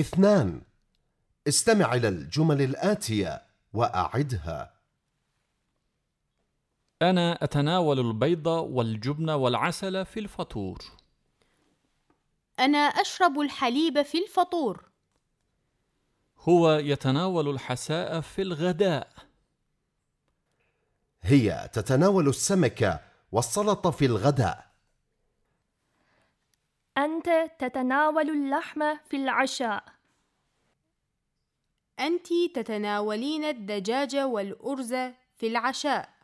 اثنان. استمع إلى الجمل الآتية وأعدها. أنا أتناول البيض والجبن والعسل في الفطور. أنا أشرب الحليب في الفطور. هو يتناول الحساء في الغداء. هي تتناول السمك والسلطة في الغداء. أنت تتناول اللحم في العشاء. أنت تتناولين الدجاج والأرز في العشاء.